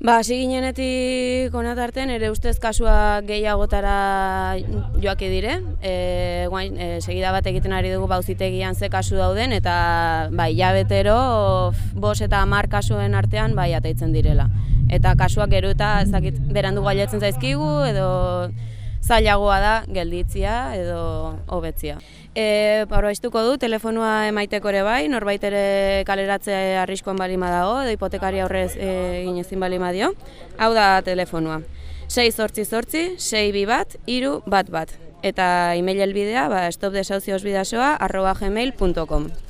Ba, hasi ginenetik onatarten, ere ustez kasua gehiagotara joaki dire. E, guain, e, segida bat egiten ari dugu bauzitegian ze kasu dauden, eta bai, jabetero, bos eta hamar kasuen artean bai ateitzen direla. Eta kasuak gero eta ezakit berandu gailetzen zaizkigu, edo zailagoa da gelditzia edo hobetzia. E, Horbaiztuko du, telefonua emaiteko ere bai, norbait ere kaleratzea arriskoan balima dago, edo hipotekari aurrez e, ginezin balima dio. Hau da telefonua. 6 sortzi sortzi, 6 bi bat, iru bat bat. Eta e-mail elbidea, ba, stopdesauzioz arroba gmail.com.